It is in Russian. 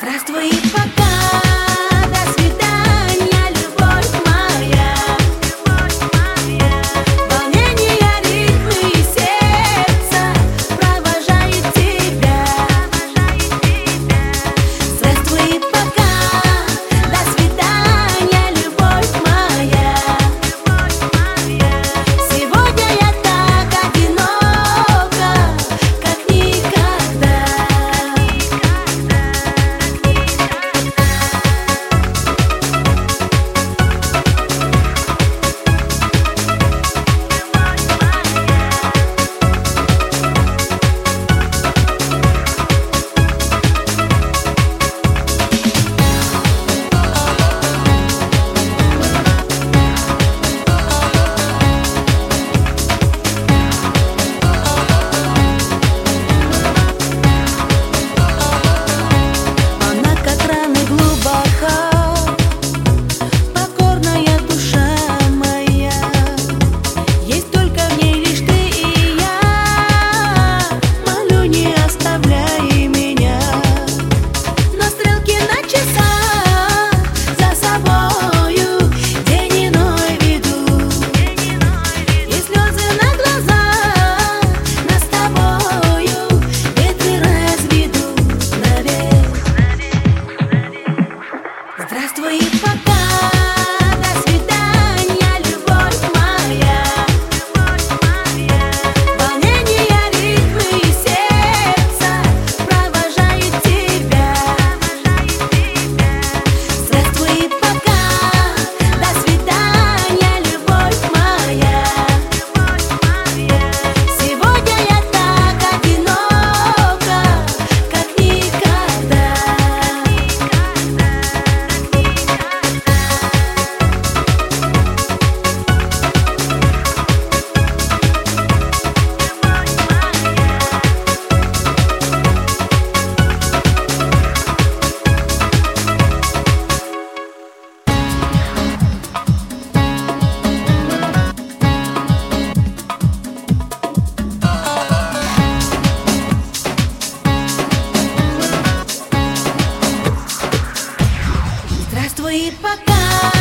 Здравствуй, пока. Fuck fui pra casa.